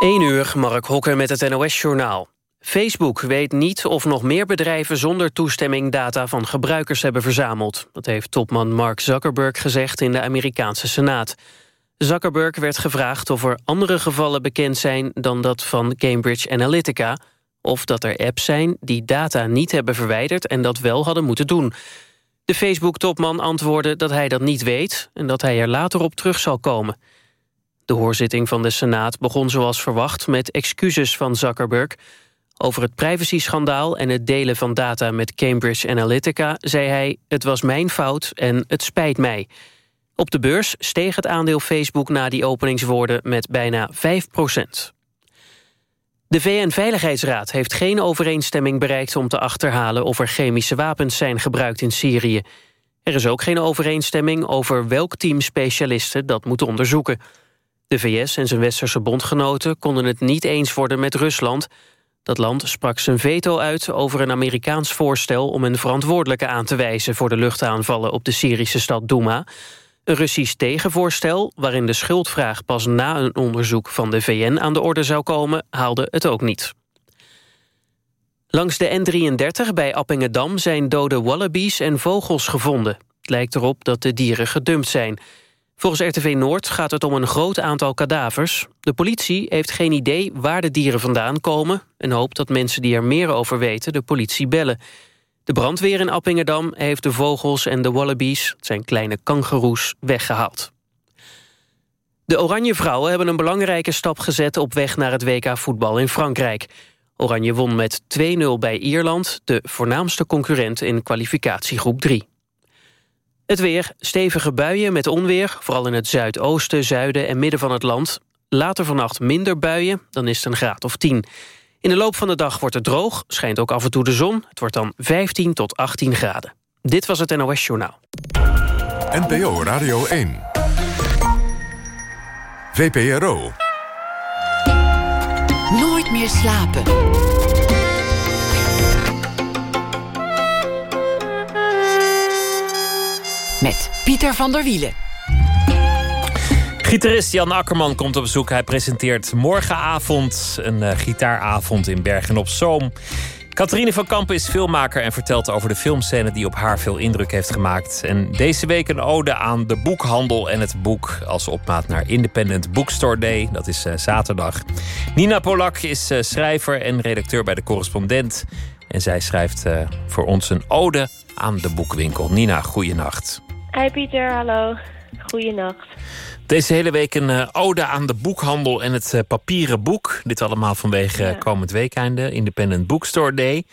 1 uur, Mark Hokker met het NOS-journaal. Facebook weet niet of nog meer bedrijven zonder toestemming data van gebruikers hebben verzameld. Dat heeft topman Mark Zuckerberg gezegd in de Amerikaanse Senaat. Zuckerberg werd gevraagd of er andere gevallen bekend zijn dan dat van Cambridge Analytica... of dat er apps zijn die data niet hebben verwijderd en dat wel hadden moeten doen. De Facebook-topman antwoordde dat hij dat niet weet... en dat hij er later op terug zal komen. De hoorzitting van de Senaat begon zoals verwacht met excuses van Zuckerberg. Over het privacy-schandaal en het delen van data met Cambridge Analytica zei hij... het was mijn fout en het spijt mij. Op de beurs steeg het aandeel Facebook na die openingswoorden met bijna 5 procent. De VN-veiligheidsraad heeft geen overeenstemming bereikt om te achterhalen of er chemische wapens zijn gebruikt in Syrië. Er is ook geen overeenstemming over welk team specialisten dat moet onderzoeken. De VS en zijn westerse bondgenoten konden het niet eens worden met Rusland. Dat land sprak zijn veto uit over een Amerikaans voorstel... om een verantwoordelijke aan te wijzen voor de luchtaanvallen op de Syrische stad Douma. Een Russisch tegenvoorstel, waarin de schuldvraag pas na een onderzoek van de VN aan de orde zou komen, haalde het ook niet. Langs de N33 bij Appingedam zijn dode wallabies en vogels gevonden. Het lijkt erop dat de dieren gedumpt zijn... Volgens RTV Noord gaat het om een groot aantal kadavers. De politie heeft geen idee waar de dieren vandaan komen... en hoopt dat mensen die er meer over weten de politie bellen. De brandweer in Appingedam heeft de vogels en de wallabies... het zijn kleine kangeroes, weggehaald. De Oranje Vrouwen hebben een belangrijke stap gezet... op weg naar het WK voetbal in Frankrijk. Oranje won met 2-0 bij Ierland... de voornaamste concurrent in kwalificatiegroep 3. Het weer, stevige buien met onweer, vooral in het zuidoosten, zuiden en midden van het land. Later vannacht minder buien, dan is het een graad of 10. In de loop van de dag wordt het droog, schijnt ook af en toe de zon. Het wordt dan 15 tot 18 graden. Dit was het NOS Journaal. NPO Radio 1. VPRO. Nooit meer slapen. Met Pieter van der Wielen. Gitarist Jan Akkerman komt op bezoek. Hij presenteert morgenavond een uh, gitaaravond in Bergen op Zoom. Catharine van Kampen is filmmaker en vertelt over de filmscène die op haar veel indruk heeft gemaakt. En deze week een ode aan de boekhandel en het boek als opmaat naar Independent Bookstore Day. Dat is uh, zaterdag. Nina Polak is uh, schrijver en redacteur bij de Correspondent. En zij schrijft voor ons een ode aan de boekwinkel. Nina, goeienacht. Hi Pieter, hallo. Goeienacht. Deze hele week een uh, ode aan de boekhandel en het uh, papieren boek. Dit allemaal vanwege ja. komend weekende, Independent Bookstore Day.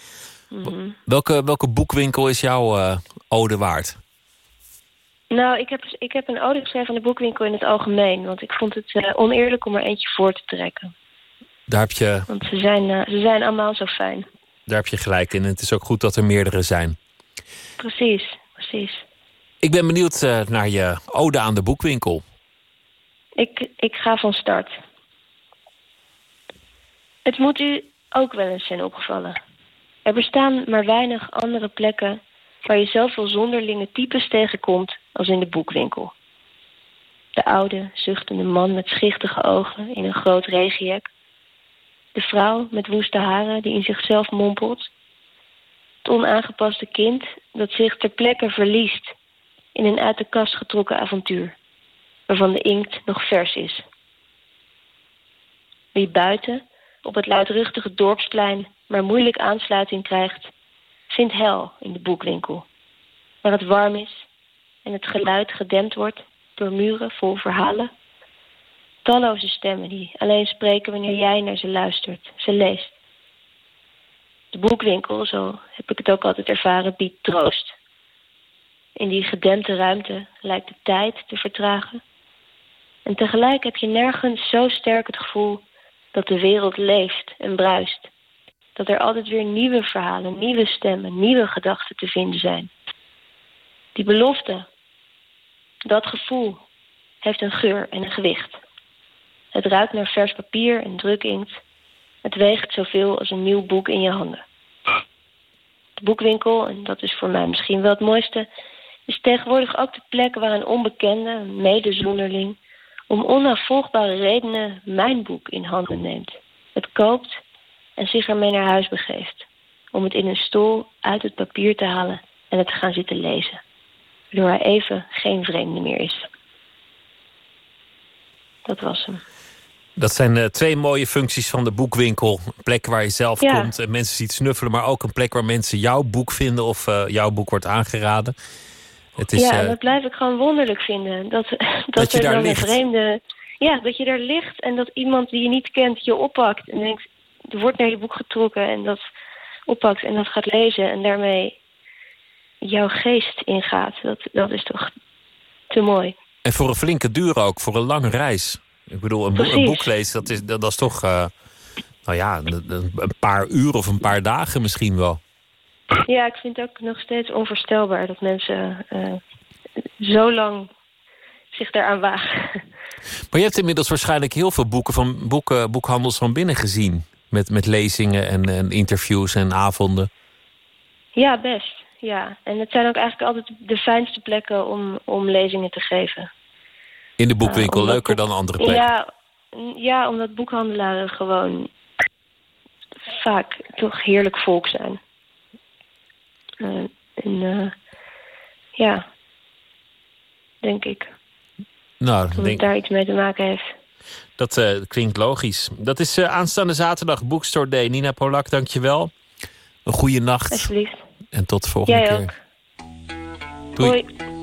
Mm -hmm. welke, welke boekwinkel is jouw uh, ode waard? Nou, ik heb, ik heb een ode geschreven aan de boekwinkel in het algemeen. Want ik vond het oneerlijk om er eentje voor te trekken. Daar heb je... Want ze zijn, ze zijn allemaal zo fijn. Daar heb je gelijk in. Het is ook goed dat er meerdere zijn. Precies, precies. Ik ben benieuwd uh, naar je ode aan de boekwinkel. Ik, ik ga van start. Het moet u ook wel eens zijn opgevallen. Er bestaan maar weinig andere plekken waar je zoveel zonderlinge types tegenkomt als in de boekwinkel. De oude, zuchtende man met schichtige ogen in een groot regenjek. De vrouw met woeste haren die in zichzelf mompelt. Het onaangepaste kind dat zich ter plekke verliest in een uit de kast getrokken avontuur, waarvan de inkt nog vers is. Wie buiten, op het luidruchtige dorpsplein, maar moeilijk aansluiting krijgt, vindt hel in de boekwinkel, waar het warm is en het geluid gedempt wordt door muren vol verhalen. Talloze stemmen die alleen spreken wanneer jij naar ze luistert, ze leest. De boekwinkel, zo heb ik het ook altijd ervaren, biedt troost. In die gedempte ruimte lijkt de tijd te vertragen. En tegelijk heb je nergens zo sterk het gevoel dat de wereld leeft en bruist. Dat er altijd weer nieuwe verhalen, nieuwe stemmen, nieuwe gedachten te vinden zijn. Die belofte, dat gevoel, heeft een geur en een gewicht. Het ruikt naar vers papier en drukinkt. Het weegt zoveel als een nieuw boek in je handen. De boekwinkel, en dat is voor mij misschien wel het mooiste... is tegenwoordig ook de plek waar een onbekende, medezonderling... om onafvolgbare redenen mijn boek in handen neemt, het koopt en zich ermee naar huis begeeft, om het in een stoel uit het papier te halen en het te gaan zitten lezen, waardoor hij even geen vreemde meer is. Dat was hem. Dat zijn uh, twee mooie functies van de boekwinkel. Een plek waar je zelf Ja. komt en mensen ziet snuffelen, maar ook een plek waar mensen jouw boek vinden of eh, jouw boek wordt aangeraden. Het is, ja, eh, en dat blijf ik gewoon wonderlijk vinden. Dat, dat, je er daar dan ligt. een vreemde... Ja, dat je daar ligt en dat iemand die je niet kent je oppakt. En denkt, er wordt naar je boek getrokken en dat oppakt en dat gaat lezen. En daarmee jouw geest ingaat. Dat, dat is toch te mooi. En voor een flinke duur ook, voor een lange reis. Ik bedoel, een, boek- een Precies. boek lezen, dat is, dat, dat is toch, eh, nou ja, een, een- een paar uur of een paar dagen misschien wel. Ja, ik vind het ook nog steeds onvoorstelbaar dat mensen eh, zo lang zich daaraan wagen. Maar je hebt inmiddels waarschijnlijk heel veel boeken van boeken, boekhandels van binnen gezien. Met, met lezingen en, en interviews en avonden. Ja, best. Ja, en het zijn ook eigenlijk altijd de fijnste plekken om, om lezingen te geven. In de boekwinkel, omdat leuker dan andere plekken. Ja, ja, omdat boekhandelaren gewoon vaak toch heerlijk volk zijn. Eh, en eh, ja, denk ik Nou, dat het denk, daar iets mee te maken heeft. dat eh, klinkt logisch. Dat is aanstaande zaterdag Bookstore Day. Nina Polak, dankjewel. Een goede nacht Alsjeblieft. en tot de volgende Jij keer. ook. Doei. Hoi.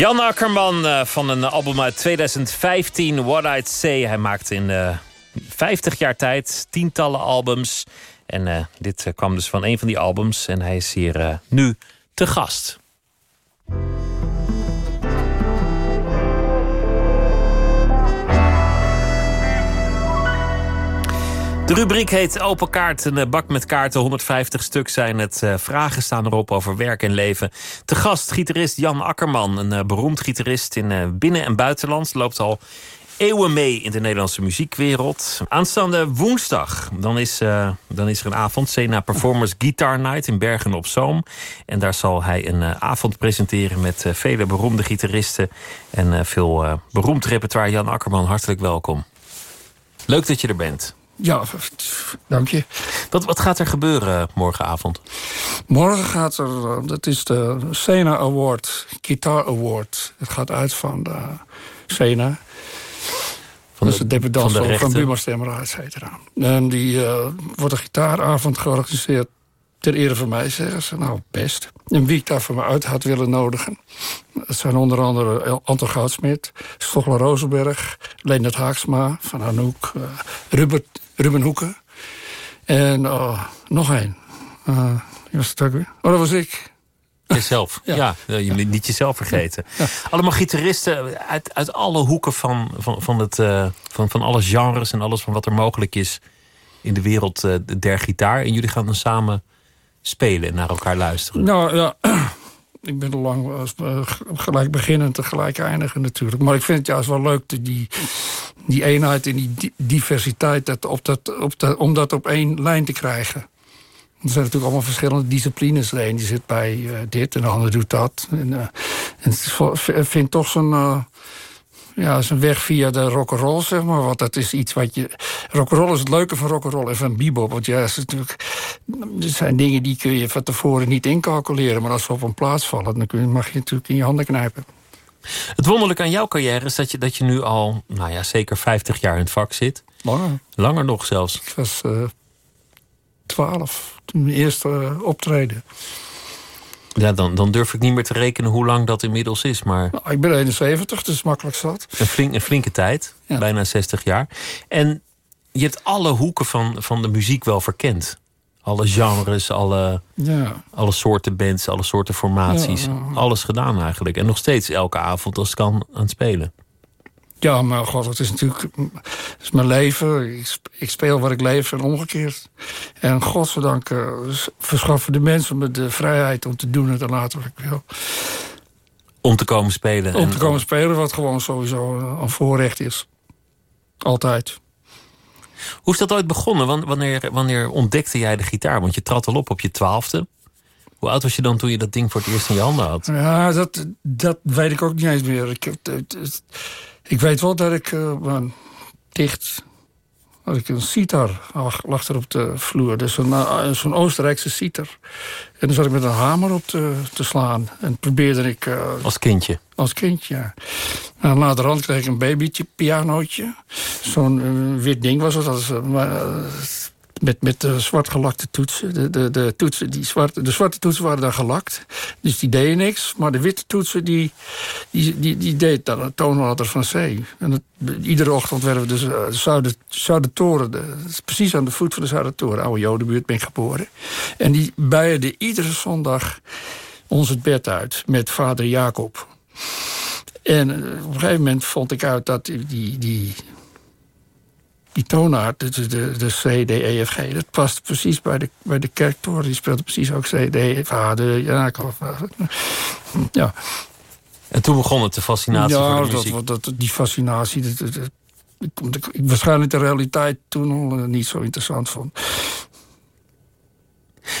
Jan Akkerman eh, van een album uit 2015, What I'd Say. Hij maakte in eh 50 jaar tijd tientallen albums. En eh, dit kwam dus van een van die albums. En hij is hier nu te gast. De rubriek heet Open Kaart. Een eh, bak met kaarten, 150 stuk zijn het. Eh, vragen staan erop over werk en leven. Te gast gitarist Jan Akkerman. Een eh, beroemd gitarist in binnen- en buitenland. Loopt al eeuwen mee in de Nederlandse muziekwereld. Aanstaande woensdag, dan is, dan is er een avond. Sena Performers Guitar Night in Bergen op Zoom. En daar zal hij een avond presenteren met vele beroemde gitaristen. En veel beroemd repertoire. Jan Akkerman, hartelijk welkom. Leuk dat je er bent. Ja, dank je. Wat, wat gaat er gebeuren morgenavond? Morgen gaat er, uh, dat is de Sena Award, Guitar Award. Het gaat uit van de Sena. Van de, dat is de van, de van Buma Stemra, et cetera. En die uh, wordt een gitaaravond georganiseerd ter ere van mij, zeggen ze. Nou, best. En wie ik daar voor me uit had willen nodigen. Dat zijn onder andere Anton Goudsmit, Stoffel Rosenberg... Leendert Haaksma van Anouk, uh, Ruben, Ruben Hoeken... en uh, nog één. Uh, was het ook weer? Oh, dat was ik. Jezelf, ja. ja. je moet niet jezelf vergeten. Ja. Allemaal gitaristen uit, uit alle hoeken van, van, van, het, uh, van, van alle genres... en alles van wat er mogelijk is in de wereld uh, der gitaar. En jullie gaan dan samen spelen en naar elkaar luisteren? Nou ja, ik ben al lang uh, gelijk beginnen en tegelijk eindigen natuurlijk. Maar ik vind het juist wel leuk, die, die eenheid en die diversiteit... Dat op dat, op dat, om dat op één lijn te krijgen. Er zijn natuurlijk allemaal verschillende disciplines. De een die zit bij uh, dit en de ander doet dat. En, uh, en het vindt toch zo'n ja, is een weg via de rock'n'roll, zeg maar. Want dat is iets wat je... Rock'n'roll is het leuke van rock'n'roll en van bebop. Want ja, natuurlijk, er zijn dingen die kun je van tevoren niet incalculeren. Maar als ze op een plaats vallen, dan kun je, mag je natuurlijk in je handen knijpen. Het wonderlijke aan jouw carrière is dat je, dat je nu al, nou ja, zeker 50 jaar in het vak zit. Langer. Langer nog zelfs. Ik was uh, 12 toen mijn eerste optreden. Ja, dan, dan durf ik niet meer te rekenen hoe lang dat inmiddels is. Maar... Nou, ik ben 71, dus makkelijk zat. Een, flink, een flinke tijd, bijna 60 jaar. En je hebt alle hoeken van, van de muziek wel verkend. Alle genres, alle, ja. alle soorten bands, alle soorten formaties. Alles gedaan eigenlijk. En nog steeds elke avond als het kan aan het spelen. Ja, maar god, het is natuurlijk het is mijn leven. Ik, ik, speel wat ik leef en omgekeerd. En godzijdank uh, verschaffen de mensen me de vrijheid om te doen en te laten wat ik wil. Om te komen spelen. Om te komen spelen, wat gewoon sowieso een voorrecht is. Altijd. Hoe is dat ooit begonnen? Wanneer, wanneer ontdekte jij de gitaar? Want je trad al op op je twaalfde. Hoe oud was je dan toen je dat ding voor het eerst in je handen had? Ja, dat, dat weet ik ook niet eens meer. Ik het, ik weet wel dat ik uh, dicht... Had ik een sitar, lag er op de vloer. Dus zo'n zo Oostenrijkse sitar. En dan zat ik met een hamer op te, te slaan. En probeerde ik... Uh, als kindje? Als kindje, ja. En later kreeg ik een babytje, pianootje. Zo'n uh, wit ding was het. Dat is, met, met de zwartgelakte toetsen. De, de, de, toetsen die zwarte, de zwarte toetsen waren daar gelakt. Dus die deden niks. Maar de witte toetsen, die, die, die, die deed dan een toonlater van C. En iedere ochtend werden we dus uh, Zuider, Zuidertoren... De, precies aan de voet van de Zuidertoren, oude Jodenbuurt, ben ik geboren. En die bijen iedere zondag ons het bed uit met vader Jacob. En uh, op een gegeven moment vond ik uit dat die, die die toonaard, de, de, de C, D, E, F, G... dat past precies bij de, bij de kerktoren. Die speelde precies ook C, D, F, H, de, ja, ja. En toen begon het, de fascinatie ja, voor de muziek? Ja, dat, die fascinatie... Dat, dat, ik, ik, waarschijnlijk de realiteit toen al eh, niet zo interessant vond.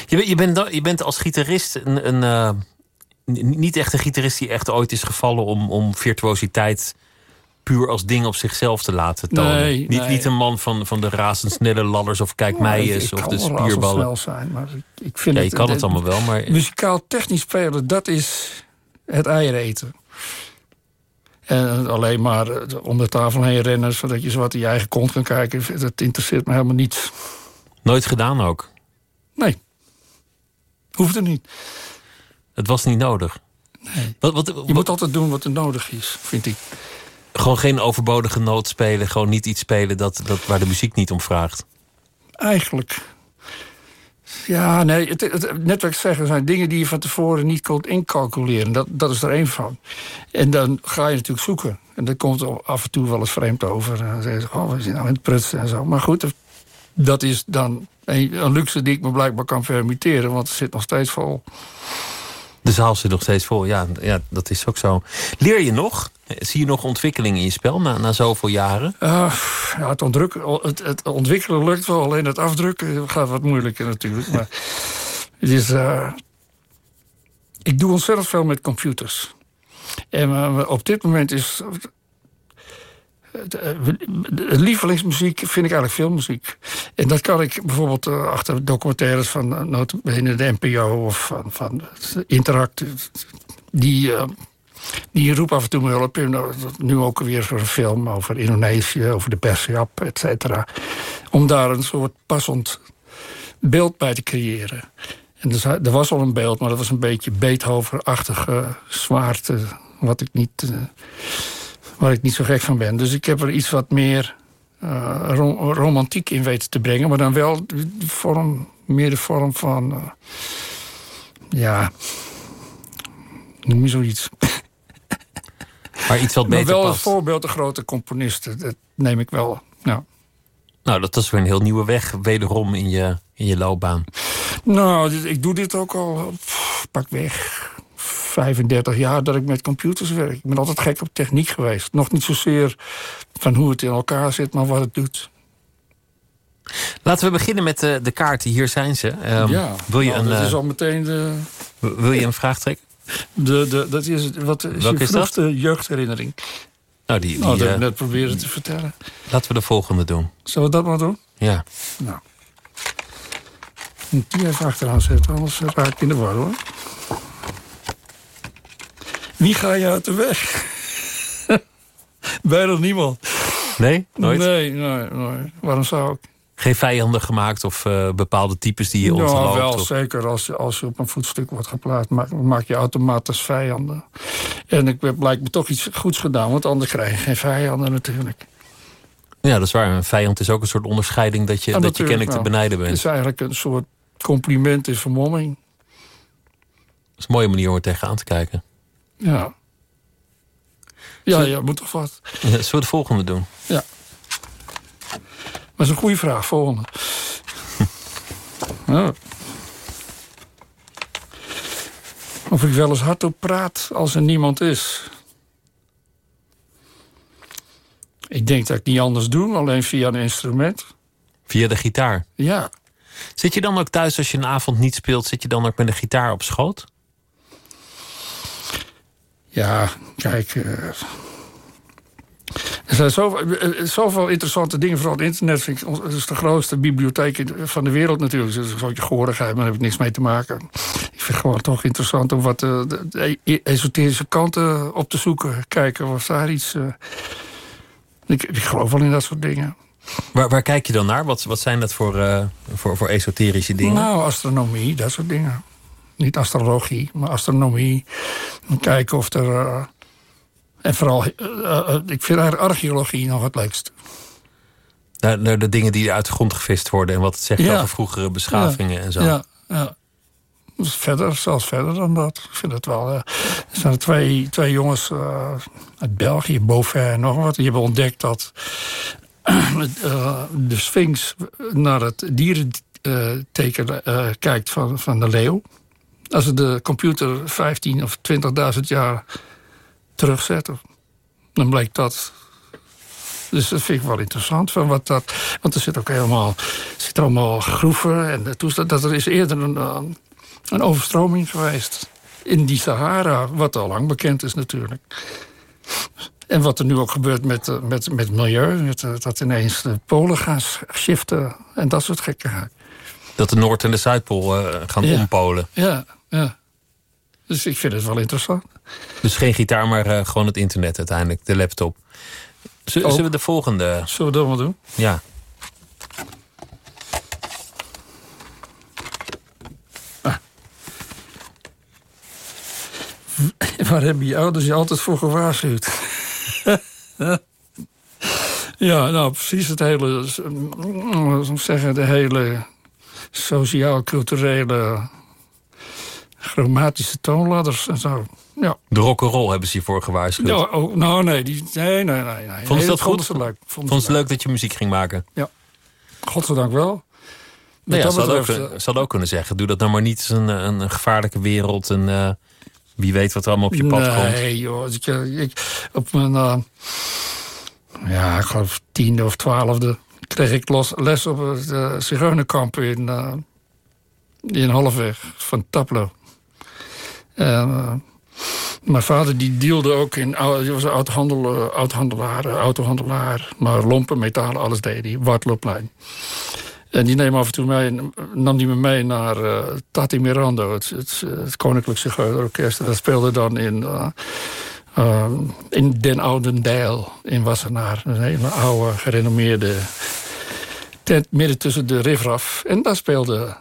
Je, je, bent, je bent als gitarist een, een uh, niet echt een gitarist die echt ooit is gevallen om, om virtuositeit puur als ding op zichzelf te laten tonen. Nee, niet, niet een man van, van de razendsnelle ladders of kijk mij eens of de spierballen. snel zijn, maar ik, ik vind ja, je kan het, allemaal wel, maar... Muzikaal technisch spelen, dat is het eieren eten. En alleen maar eh, om de tafel heen rennen... zodat je zo wat in je eigen kont kan kijken... dat interesseert me helemaal niet. Nooit gedaan ook? Nee. Hoeft niet. Het was niet nodig? Nee. Wat, wat, je moet altijd doen wat er nodig is, vind ik. Gewoon geen overbodige noot spelen. Gewoon niet iets spelen dat, dat, waar de muziek niet om vraagt. Eigenlijk. Ja, nee, het, het, net wat ik zeg, er zijn dingen die je van tevoren niet kunt incalculeren. Dat, dat is er één van. En dan ga je natuurlijk zoeken. En dat komt af en toe wel eens vreemd over. En dan zeggen ze, oh, we zijn nou in het prutsen en zo. Maar goed, dat is dan een, luxe die ik me blijkbaar kan permitteren. Want het zit nog steeds vol. De zaal zit nog steeds vol, ja, ja dat is ook zo. Leer je nog? Zie je nog ontwikkeling in je spel na, na zoveel jaren? Ja, het, het, het, ontwikkelen lukt wel, alleen het afdrukken gaat wat moeilijker natuurlijk. maar het is, uh, ik doe ontzettend veel met computers. En uh, op dit moment is lievelingsmuziek vind ik eigenlijk filmmuziek. En dat kan ik bijvoorbeeld eh, achter documentaires van notabene de NPO of van, van Interact. Die, die roepen af en toe me hulp. Nu ook weer zo'n film over Indonesië, over de Persiap, et cetera. Om daar een soort passend beeld bij te creëren. En er was al een beeld, maar dat was een beetje Beethoven-achtige zwaarte. Wat ik niet, uh, waar ik niet zo gek van ben. Dus ik heb er iets wat meer rom romantiek in weten te brengen. Maar dan wel de vorm, meer de vorm van... Uh, ja... Noem je zoiets. Maar iets wat beter maar wel past. een voorbeeld de grote componisten. Dat neem ik wel. Ja. Nou, dat is weer een heel nieuwe weg, wederom in je, in je loopbaan. Nou, ik doe dit ook al, pff, pak weg, 35 jaar dat ik met computers werk. Ik ben altijd gek op techniek geweest. Nog niet zozeer van hoe het in elkaar zit, maar wat het doet. Laten we beginnen met de, de kaarten. Hier zijn ze. Um, ja, wil je nou, een, dat uh, is al meteen de... Wil je een vraag trekken? De, de, dat is, wat is je vroegste jeugdherinnering? Nou, die, die, Nou, dat heb uh, ik net proberen te vertellen. Laten we de volgende doen. Zullen we dat maar doen? Ja. Nou. Moet die even achteraan zetten, anders raak ik in de war hoor. Wie ga je uit de weg? Bijna niemand. Nee? Nooit? Nee, nee, nee. Waarom zou ik? Geen vijanden gemaakt of uh, bepaalde types die je ja, ontloopt? wel of... zeker. Als je, als je op een voetstuk wordt geplaatst, maak, maak je automatisch vijanden. En ik heb blijkbaar toch iets goeds gedaan, want anders krijg je geen vijanden natuurlijk. Ja, dat is waar. Een vijand is ook een soort onderscheiding dat je, Ja, dat je kennelijk te benijden Het bent. is eigenlijk een soort compliment in vermomming. Dat is een mooie manier om er tegenaan te kijken. Ja. Ja, ja, moet toch wat. Zullen we de volgende doen? Ja. Dat is een goede vraag, volgende. ja. Of ik wel eens hardop praat als er niemand is. Ik denk dat ik niet anders doe, alleen via een instrument. Via de gitaar. Ja. Zit je dan ook thuis als je een avond niet speelt, zit je dan ook met een gitaar op schoot? Ja, kijk. Uh, er zijn zoveel, uh, zoveel, interessante dingen. Vooral het internet vind ik het is de grootste bibliotheek van de wereld natuurlijk. Dus dat is een gehoorigheid, maar daar heb ik niks mee te maken. Ik vind het gewoon toch interessant om wat de, de, esoterische kanten op te zoeken. Kijken of daar iets. Ik, ik, geloof wel in dat soort dingen. Waar, waar kijk je dan naar? Wat, wat zijn dat voor, voor, voor esoterische dingen? Nou, astronomie, dat soort dingen. Niet astrologie, maar astronomie. Kijken of er. Uh, en vooral, uh, uh, ik vind eigenlijk archeologie nog het leukst. Naar, naar de dingen die uit de grond gevist worden en wat het zegt ja. over vroegere beschavingen ja. en zo. Ja, ja. Dus verder, zelfs verder dan dat. Ik vind het wel. er zijn twee, twee jongens uit België, Beauvais en nog wat. Die hebben ontdekt dat de Sphinx naar het dierenteken kijkt van, van de leeuw. Als de computer 15 of 20.000 jaar terugzetten, dan blijkt dat. Dus dat vind ik wel interessant. Van wat dat, want er zit ook helemaal, zit er allemaal groeven. En toestand, dat er is eerder een, een overstroming geweest in die Sahara. Wat al lang bekend is natuurlijk. En wat er nu ook gebeurt met, met, met het milieu. Met, dat ineens de polen gaan shiften en dat soort gekkigheid. Dat de Noord- en de Zuidpool uh, gaan ja. ompolen. Ja, ja. Dus ik vind het wel interessant. Dus geen gitaar, maar uh, gewoon het internet uiteindelijk, de laptop. Z ook. Zullen we de volgende... Zullen we dat wel doen? Ja. Ah. Waar hebben je ouders je altijd voor gewaarschuwd? ja, nou precies het hele... zeggen, de hele sociaal-culturele chromatische toonladders en zo. Ja. De rock'n'roll hebben ze hiervoor gewaarschuwd. Ja, oh, nou nee, die, nee, nee, nee. nee. Vond ze dat vonden goed? Ze leuk. Vond ze leuk. leuk dat je muziek ging maken? Ja. Godzijdank wel. Nou ja, ze hadden, ook, ze ook kunnen zeggen, doe dat nou maar niet. Het is een, een, een gevaarlijke wereld. En uh, wie weet wat er allemaal op je pad nee, komt. Nee joh, ik, ik, op mijn... Uh, ja, ik geloof tiende of twaalfde kreeg ik los, les op het uh, Zigeunerkamp in, in Halfweg van Taplo. En, uh, Mijn vader die dealde ook in... Die was een oud-handelaar, oud autohandelaar. Maar lompen, metalen, alles deed hij. Wartloopplein. En die neem af en toe mee, nam die me mee naar uh, Tati Mirando, het, het, het Koninklijke Orkest. Dat speelde dan in, uh, in Den Oudendijl in Wassenaar. Een hele oude, gerenommeerde tent midden tussen de riffraff. En daar speelde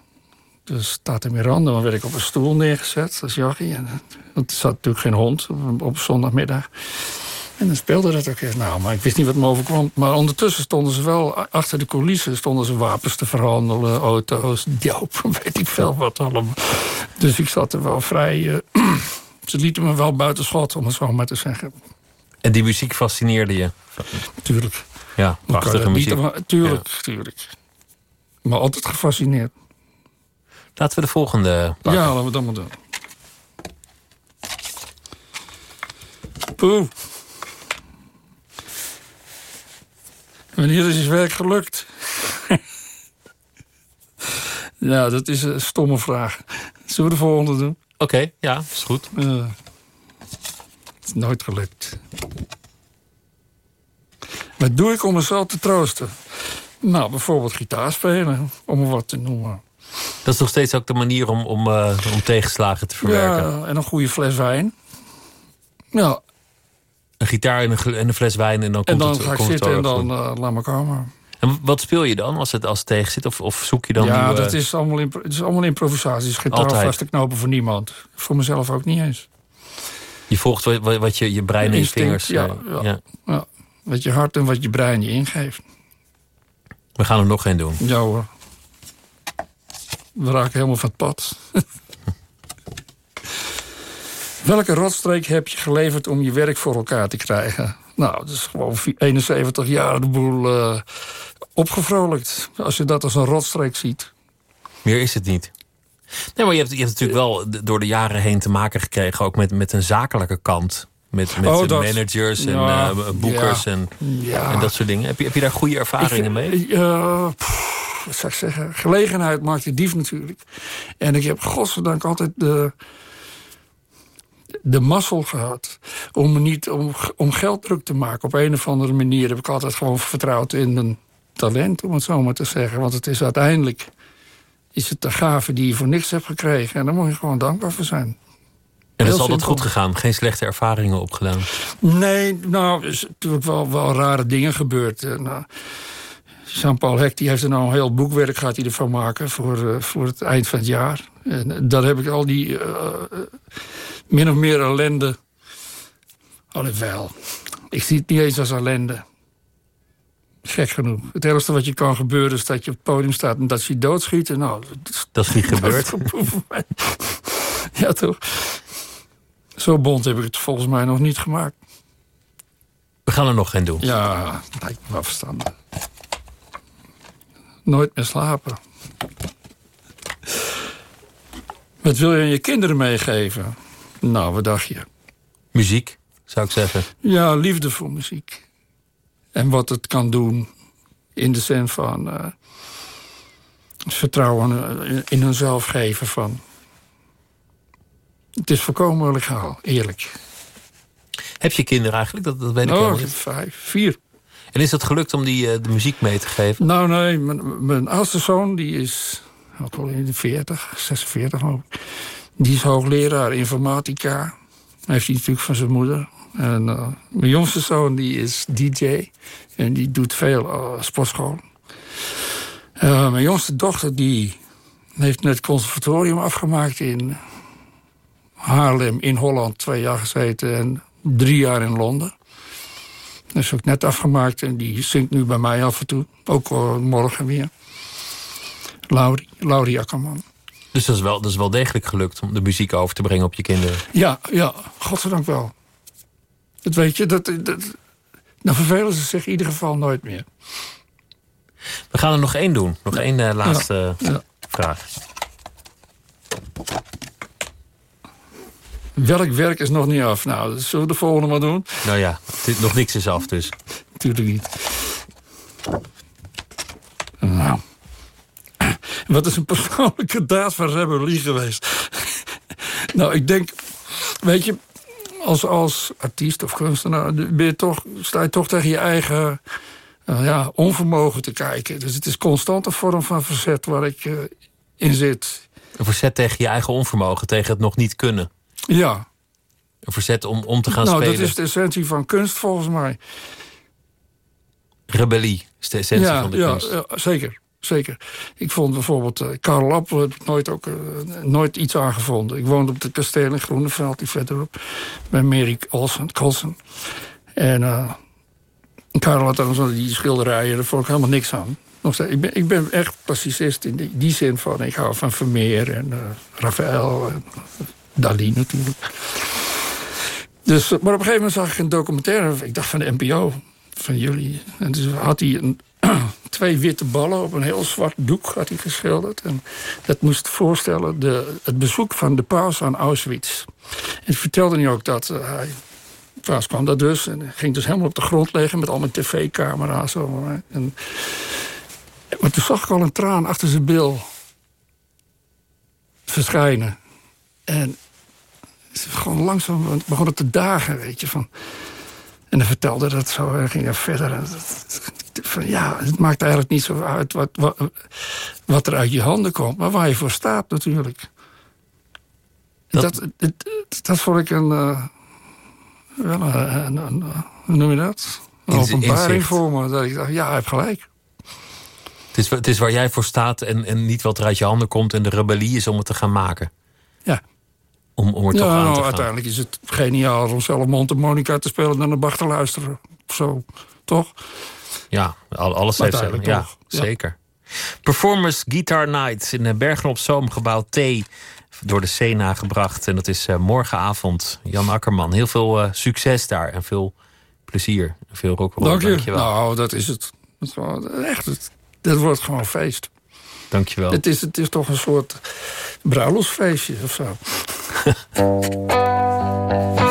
dus Tati Miranda. Dan werd ik op een stoel neergezet als jochie. En, want er zat natuurlijk geen hond op zondagmiddag. En dan speelde dat ook eens. Nou, maar ik wist niet wat me overkwam. Maar ondertussen stonden ze wel achter de coulissen... stonden ze wapens te verhandelen, auto's, doop, weet ik veel wat allemaal. Dus ik zat er wel vrij... Uh, ze lieten me wel buiten schot, om het zo maar te zeggen. En die muziek fascineerde je? Tuurlijk. Ja, prachtige muziek. tuurlijk, ja. tuurlijk. Maar altijd gefascineerd. Laten we de volgende pakken. Ja, laten we dat maar doen. Poeh. Wanneer is je werk gelukt? ja, dat is een stomme vraag. Zullen we de volgende doen? Oké, ja, is goed. Uh, het is nooit gelukt. Wat doe ik om mezelf te troosten? Nou, bijvoorbeeld gitaar spelen, om er wat te noemen. Dat is nog steeds ook de manier om, om, uh, om tegenslagen te verwerken. Ja, en een goede fles wijn. Ja, een gitaar en een, en een, fles wijn en dan komt en dan het, ga ik zitten en dan uh, laat me komen. En wat speel je dan als het, als het tegen zit? Of, of zoek je dan Ja, nieuwe... dat is allemaal, impro het is allemaal improvisatie. Het is geen vaste knopen voor niemand. Voor mezelf ook niet eens. Je volgt wat, wat je, je brein en je vingers... Ja, uh, ja, ja. ja, Wat je hart en wat je brein je ingeeft. We gaan er nog geen doen. Ja hoor. We raken helemaal van het pad. Welke rotstreek heb je geleverd om je werk voor elkaar te krijgen? Nou, dat is gewoon 71 jaar de boel uh, opgevrolijkt. Als je dat als een rotstreek ziet. Meer is het niet. Nee, maar je hebt, je hebt natuurlijk wel door de jaren heen te maken gekregen... ook met, met een zakelijke kant. Met, met oh, dat, managers en ja, uh, boekers ja, en, ja. en dat soort dingen. Heb je, heb je daar goede ervaringen ik, mee? Uh, wat zou ik zeggen? Gelegenheid maakt je dief natuurlijk. En ik heb godzijdank altijd de de mazzel gehad om niet om, om geld druk te maken. Op een of andere manier heb ik altijd gewoon vertrouwd in mijn talent, om het zo maar te zeggen. Want het is uiteindelijk is het de gave die je voor niks hebt gekregen. En daar moet je gewoon dankbaar voor zijn. En dat is altijd goed gegaan? Geen slechte ervaringen opgedaan? Nee, nou, er zijn natuurlijk wel, wel rare dingen gebeurd. Nou, Jean-Paul Hek die heeft er nou een heel boekwerk gaat hij ervan maken voor, uh, voor het eind van het jaar. En daar heb ik al die uh, min of meer ellende. Alhoewel, ik zie het niet eens als ellende. Gek genoeg. Het ergste wat je kan gebeuren is dat je op het podium staat en dat ze je doodschieten. Nou, dat is niet gebeurd. ja, toch? Zo bond heb ik het volgens mij nog niet gemaakt. We gaan er nog geen doen. Ja, lijkt me wel verstandig. Nooit meer slapen. Wat wil je aan je kinderen meegeven? Nou, wat dacht je? Muziek, zou ik zeggen. Ja, liefde voor muziek. En wat het kan doen in de zin van uh, vertrouwen in hunzelf geven van... Het is volkomen legaal, eerlijk. Heb je kinderen eigenlijk? Dat, dat weet ik oh, helemaal niet. vijf, vier. En is dat gelukt om die uh, de muziek mee te geven? Nou, nee, mijn, oudste zoon die is ook al in de 40, 46 geloof ik. Die is hoogleraar informatica. Heeft hij natuurlijk van zijn moeder. En uh, mijn jongste zoon die is DJ. En die doet veel uh, sportschool. Mijn jongste dochter die heeft net conservatorium afgemaakt in Haarlem in Holland. Twee jaar gezeten en drie jaar in Londen. Dat is ook net afgemaakt en die zingt nu bij mij af en toe. Ook morgen weer. Laurie, Laurie Akkerman. Dus dat is, wel, dat is wel degelijk gelukt om de muziek over te brengen op je kinderen? Ja, ja godzijdank wel. Dat weet je, dat, dat, dan vervelen ze zich in ieder geval nooit meer. We gaan er nog één doen. Nog één uh, laatste ja. Ja. vraag. Welk werk is nog niet af? Nou, zullen we de volgende maar doen? Nou ja, nog niks is af dus. Tuurlijk niet. Nou. Wat is een persoonlijke daad van rebellie geweest? nou, ik denk, weet je, als, als artiest of kunstenaar ben je toch, sta je toch tegen je eigen uh, ja, onvermogen te kijken. Dus het is constant een vorm van verzet waar ik uh, in zit. Een verzet tegen je eigen onvermogen, tegen het nog niet kunnen. Ja. Een verzet om, om te gaan nou, spelen. Dat is de essentie van kunst volgens mij. Rebellie is de essentie ja, van de ja, kunst. Ja, zeker. Zeker. Ik vond bijvoorbeeld uh, Karel heb ik nooit, ook, uh, nooit iets aangevonden. Ik woonde op het kasteel in Groeneveld, die verderop. Bij Mary Olsen, Colson. En uh, Karel had dan zo die schilderijen, daar vond ik helemaal niks aan. Nog steeds, ik, ben, ik ben echt classicist in die, die zin van... ik hou van Vermeer en Raphaël en Dali natuurlijk. Dus, maar op een gegeven moment zag ik een documentaire... ik dacht van de NPO, van jullie. En dus had hij twee witte ballen op een heel zwart doek had hij geschilderd. En dat moest voorstellen de, het bezoek van de paus aan Auschwitz. En vertelde hij ook dat uh, hij... Paus kwam dat dus en ging dus helemaal op de grond liggen... met al mijn tv-camera's. En, maar toen zag ik al een traan achter zijn bil verschijnen. En gewoon langzaam begon het te dagen, weet je, van... En hij vertelde dat zo en ging er verder. En van, ja, het maakt eigenlijk niet zo uit wat, wat, wat, er uit je handen komt, maar waar je voor staat natuurlijk. Dat, dat, dat, dat vond ik een, uh, wel een, een, een, hoe noem je dat? Een openbaring voor me. Dat ik dacht, ja, hij heeft gelijk. Het is, het is waar jij voor staat en, en niet wat er uit je handen komt. En de rebellie is om het te gaan maken. Ja. Om, om er ja, aan nou, te gaan. uiteindelijk is het geniaal om zelf Monica te spelen... dan naar Bach te luisteren. Of zo, toch? Ja, alles heeft zijn. Ja, toch. Ja. zeker. Performance Guitar Night in Bergen op Zoom, gebouw T. Door de Sena gebracht. En dat is uh, morgenavond. Jan Akkerman. Heel veel uh, succes daar en veel plezier. Veel rock'n'roll. Dank je. Dankjewel. Nou, dat is het. Dat, is wel, echt, het, dat wordt gewoon feest. Dankjewel. Het is, het is toch een soort bruiloftsfeestje of zo.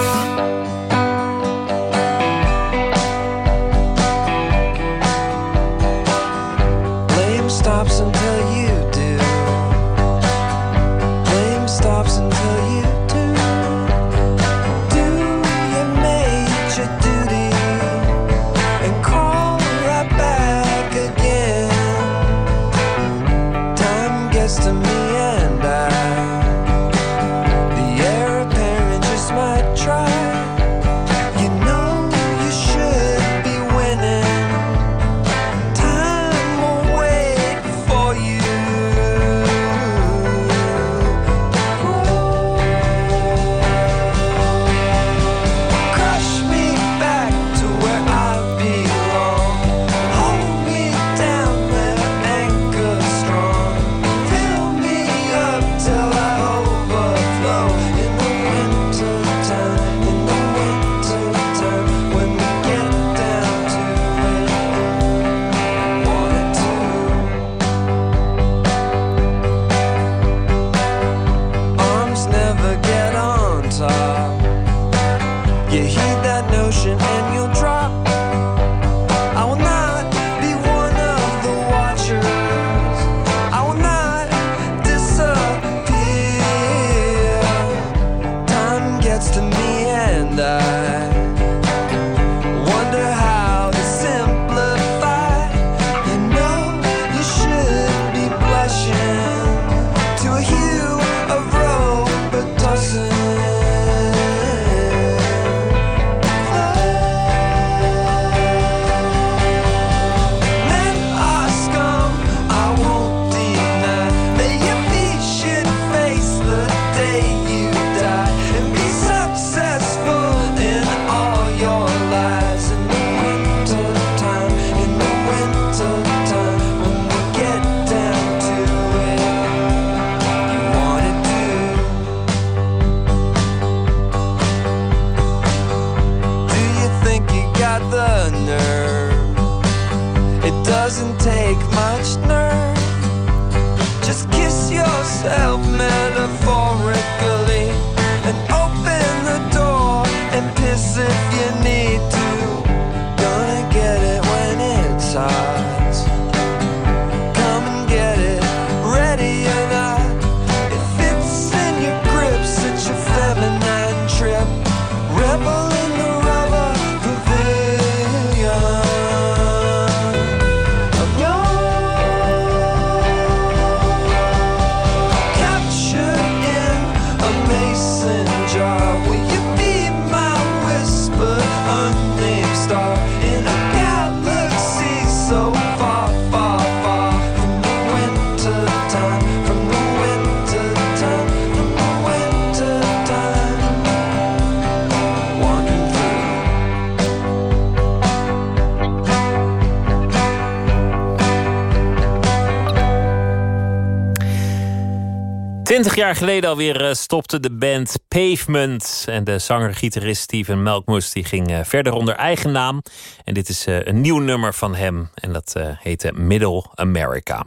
Twintig jaar geleden alweer eh, stopte de band Pavement. En de zanger-gitarist Steven Melkmus die ging eh, verder onder eigen naam. En dit is eh, een nieuw nummer van hem. En dat heette Middle America.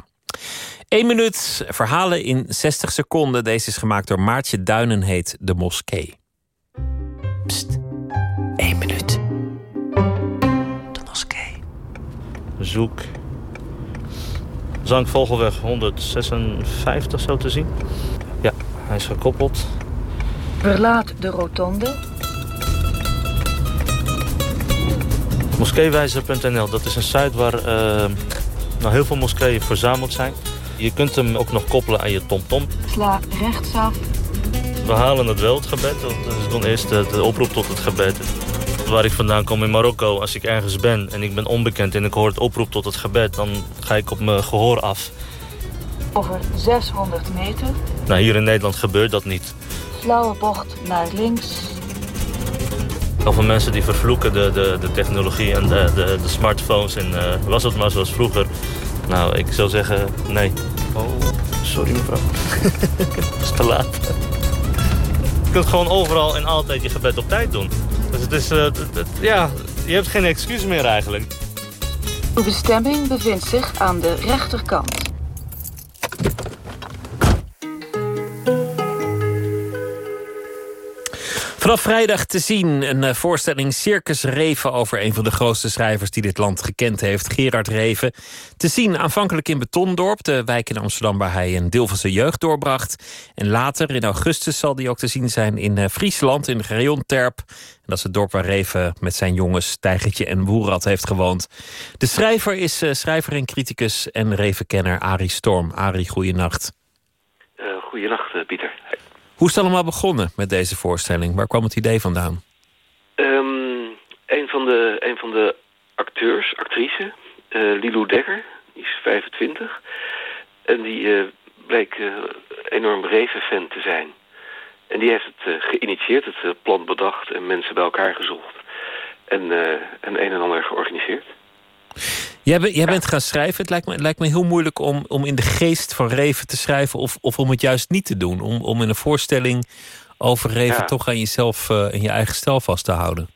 Eén minuut, verhalen in 60 seconden. Deze is gemaakt door Maartje Duinen, heet De Moskee. Pst, één minuut. De moskee. Zoek. Zangvogelweg 156 zo te zien. Ja, hij is gekoppeld. Verlaat de rotonde. Moskeewijzer.nl, dat is een site waar uh, nou, heel veel moskeeën verzameld zijn. Je kunt hem ook nog koppelen aan je TomTom. Sla rechtsaf. We halen het wel, het gebed. Dat is dan eerst de oproep tot het gebed. Waar ik vandaan kom in Marokko, als ik ergens ben en ik ben onbekend... en ik hoor het oproep tot het gebed, dan ga ik op mijn gehoor af. Over 600 meter. Nou, hier in Nederland gebeurt dat niet. Flauwe bocht naar links. Heel veel mensen die vervloeken de, de, de technologie en de, de, de smartphones. En uh, was het maar zoals vroeger? Nou, ik zou zeggen nee. Oh, sorry mevrouw. Het is te laat. Je kunt gewoon overal en altijd je gebed op tijd doen. Dus het is, uh, het, het, ja, je hebt geen excuus meer eigenlijk. Uw bestemming bevindt zich aan de rechterkant. Vanaf vrijdag te zien een uh, voorstelling Circus Reven over een van de grootste schrijvers die dit land gekend heeft, Gerard Reven. Te zien aanvankelijk in Betondorp, de wijk in Amsterdam waar hij een deel van zijn jeugd doorbracht. En later in augustus zal die ook te zien zijn in uh, Friesland, in de Terp. En dat is het dorp waar Reven met zijn jongens Tijgertje en Boerad heeft gewoond. De schrijver is uh, schrijver en criticus en Revenkenner Arie Storm. Arie, goeienacht. goeienacht, Pieter. Hoe is het allemaal begonnen met deze voorstelling? Waar kwam het idee vandaan? Um, een, van de, van de acteurs, actrice, uh, Lilou Dekker, die is 25. En die uh, bleek uh, enorm Reven-fan te zijn. En die heeft het geïnitieerd, het plan bedacht en mensen bij elkaar gezocht. En, en een en ander georganiseerd. Jij, ben, jij bent gaan schrijven. Het lijkt me, het lijkt me heel moeilijk om, om in de geest van Reven te schrijven... of, of om het juist niet te doen. Om, om in een voorstelling over Reven toch aan jezelf en uh, je eigen stijl vast te houden.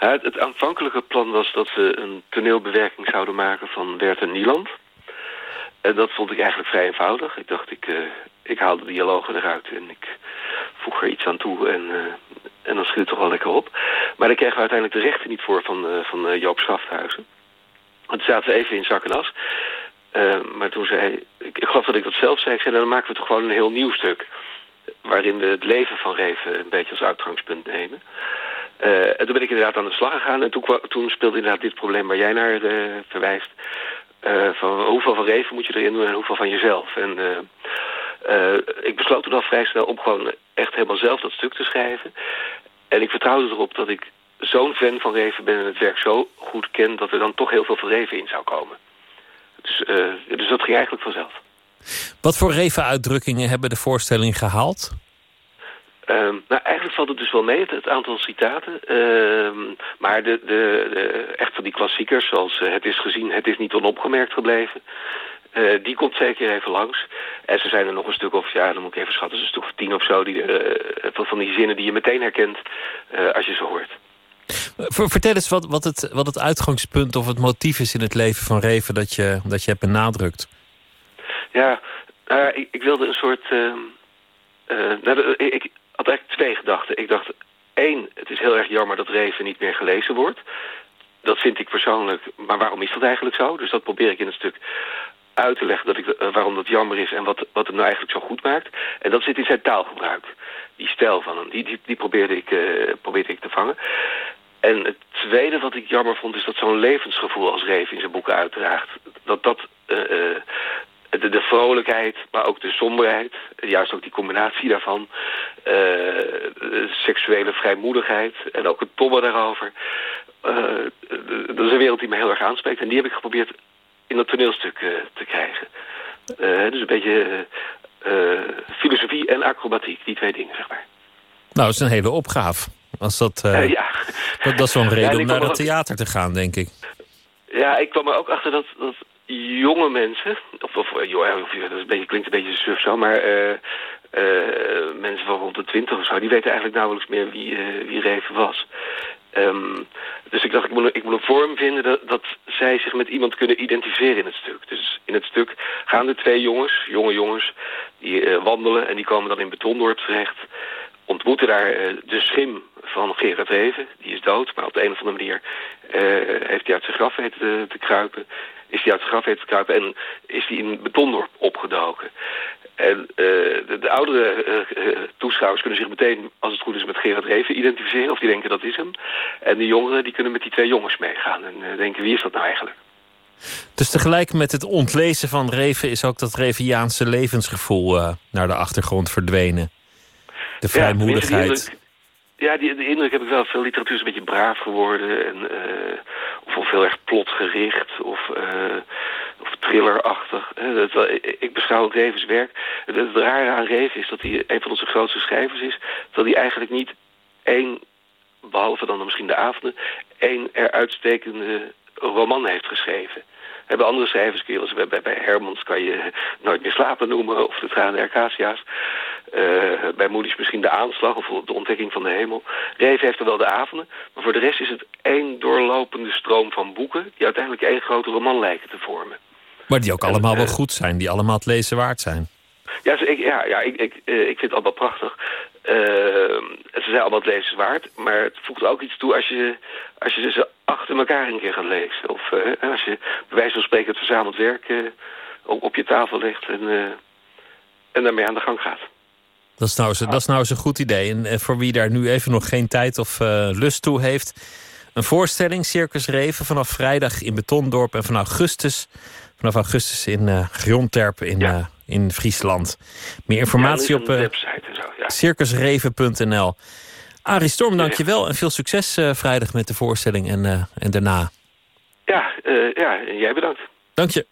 Ja, het, het, aanvankelijke plan was dat we een toneelbewerking zouden maken van Werther Nieland. En dat vond ik eigenlijk vrij eenvoudig. Ik dacht, ik, uh, ik haal de dialogen eruit en ik voeg er iets aan toe... en, uh, en dan schiet het toch wel lekker op. Maar daar kregen we uiteindelijk de rechten niet voor van, van Joop Schafthuizen. Toen zaten we even in zak. Uh, maar toen zei ik, ik geloof dat ik dat zelf zei, ik zei, dan maken we toch gewoon een heel nieuw stuk. Waarin we het leven van Reven een beetje als uitgangspunt nemen. Uh, en toen ben ik inderdaad aan de slag gegaan. En toen, toen speelde inderdaad dit probleem waar jij naar uh, verwijst. van hoeveel van Reven moet je erin doen en hoeveel van jezelf. En ik besloot toen al vrij snel om gewoon echt helemaal zelf dat stuk te schrijven. En ik vertrouwde erop dat ik zo'n fan van Reven ben en het werk zo goed ken... dat er dan toch heel veel van Reven in zou komen. Dus, uh, dus dat ging eigenlijk vanzelf. Wat voor Reven-uitdrukkingen hebben de voorstelling gehaald? Uh, nou, eigenlijk valt het dus wel mee, het, het aantal citaten. Uh, maar de, de, de, echt van die klassiekers, zoals uh, Het is gezien, het is niet onopgemerkt gebleven... Uh, die komt zeker even langs. En ze zijn er nog een stuk of, ja, dan moet ik even schatten... een stuk of tien of zo, die, van die zinnen die je meteen herkent als je ze hoort. Vertel eens wat, wat, het, wat het uitgangspunt of het motief is in het leven van Reven dat je, dat je hebt benadrukt. Ja, uh, ik, ik, wilde een soort... Uh, uh, nou, ik had eigenlijk twee gedachten. Ik dacht, één, het is heel erg jammer dat Reven niet meer gelezen wordt. Dat vind ik persoonlijk, maar waarom is dat eigenlijk zo? Dus dat probeer ik in een stuk uit te leggen dat ik, waarom dat jammer is en wat, wat het nou eigenlijk zo goed maakt. En dat zit in zijn taalgebruik. Die stijl van hem, die, die, die probeerde, ik, probeerde ik te vangen. En het tweede wat ik jammer vond is dat zo'n levensgevoel als Reven in zijn boeken uitdraagt. Dat dat uh, de, de, vrolijkheid, maar ook de somberheid, juist ook die combinatie daarvan. De seksuele vrijmoedigheid en ook het tobben daarover. dat is een wereld die me heel erg aanspreekt. En die heb ik geprobeerd in dat toneelstuk te krijgen. dus een beetje filosofie en acrobatiek, die twee dingen, zeg maar. Nou, dat is een hele opgave. Als dat, uh, ja. dat, dat is zo'n reden ja, om naar het theater te gaan, denk ik. Ja, ik kwam er ook achter dat, dat jonge mensen... Of, of, joh, dat is een beetje, klinkt een beetje suf zo, maar... Uh, eh, mensen van rond de twintig of zo, die weten eigenlijk nauwelijks meer wie, eh, wie Reven was. Ehm, dus ik dacht, ik moet, een- ik moet een vorm vinden dat, dat zij zich met iemand kunnen identificeren in het stuk. Dus in het stuk gaan de twee jongens, jonge jongens, die eh, wandelen en die komen dan in Betondorp terecht. Ontmoeten daar eh, de schim van Gerard Reven, die is dood, maar op de een of andere manier eh, heeft hij uit zijn graf weten te, te kruipen. Is hij uit zijn graf weten te kruipen en is hij in Betondorp opgedoken. En eh, de, de oudere eh, toeschouwers kunnen zich meteen, als het goed is, met Gerard Reven identificeren. Of die denken dat is hem. En de jongeren die kunnen met die twee jongens meegaan. En denken, wie is dat nou eigenlijk? Dus tegelijk met het ontlezen van Reven is ook dat Reviaanse levensgevoel naar de achtergrond verdwenen. De vrijmoedigheid. Ja, die, die indruk heb ik wel. Veel literatuur is een beetje braaf geworden. En, eh, of, of heel erg plotgericht. Of, eh of thrillerachtig. ik- beschouw Revens werk. Het, rare aan Reven is dat hij een van onze grootste schrijvers is. Dat hij eigenlijk niet één, behalve dan misschien de avonden... één eruitstekende roman heeft geschreven. Hebben andere schrijvers, bij, bij, Hermans kan je Nooit meer slapen noemen, of de tranen der. Eh, bij Moody's misschien de aanslag of de ontdekking van de hemel. Reven heeft er wel de avonden, maar voor de rest is het één doorlopende stroom van boeken... die uiteindelijk één grote roman lijken te vormen. Maar die ook allemaal wel eh, goed zijn, die allemaal het lezen waard zijn. Ja, ik, ja, ja ik, ik, eh, ik vind het allemaal prachtig. Ze zijn allemaal het lezenswaard, maar het voegt ook iets toe als je, als je ze achter elkaar een keer gaat lezen. Of als je bij wijze van spreken het verzameld werk op, op je tafel legt en, en daarmee aan de gang gaat. Dat is nou eens, dat is nou eens een goed idee. En eh, voor wie daar nu even nog geen tijd of eh, lust toe heeft... een voorstelling, Circus Reven, vanaf vrijdag in Betondorp... en van augustus, vanaf augustus in eh Grondterp in, in Friesland. Meer informatie Ja, op zo, ja. circusreven.nl. Arie Storm, dankjewel en veel succes vrijdag met de voorstelling en, en daarna. Ja, ja, en jij bedankt. Dank je.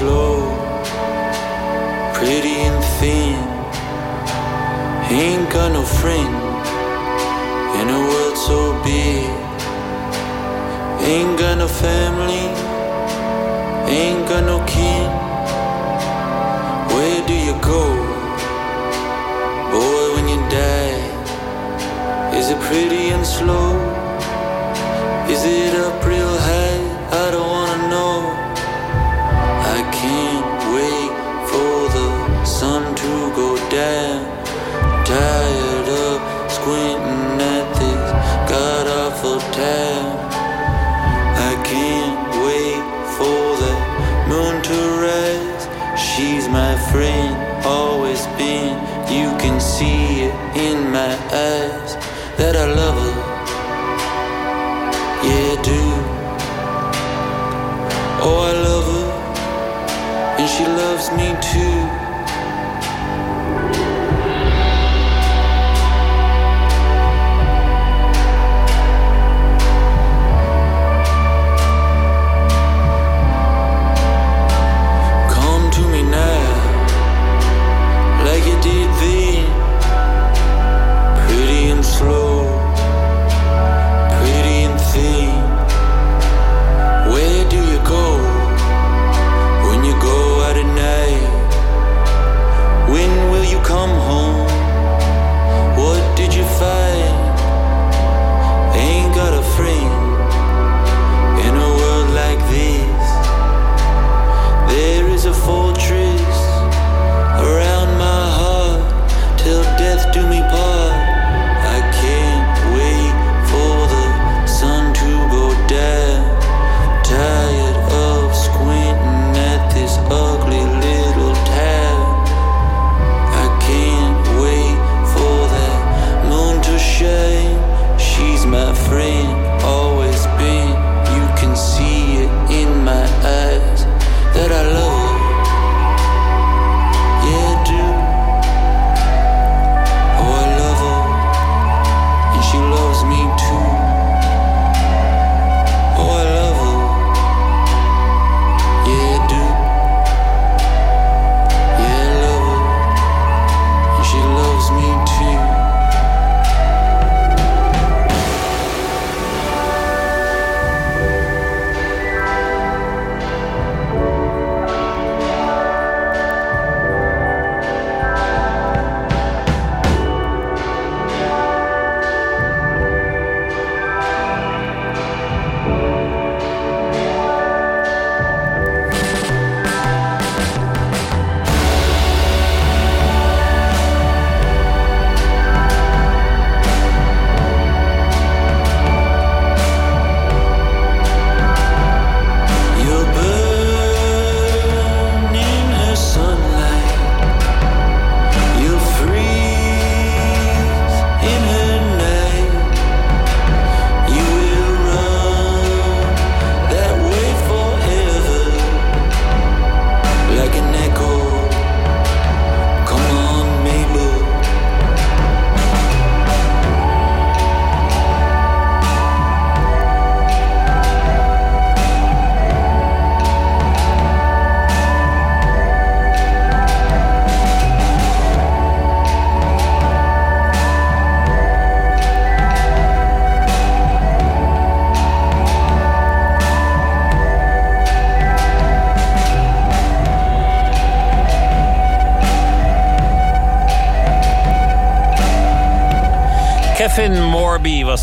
Slow, pretty and thin. Ain't got no friend in a world so big. Ain't got no family, ain't got no kin. Where do you go, boy, when you die? Is it pretty and slow? Is it